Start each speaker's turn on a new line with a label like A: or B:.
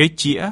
A: cái chĩa.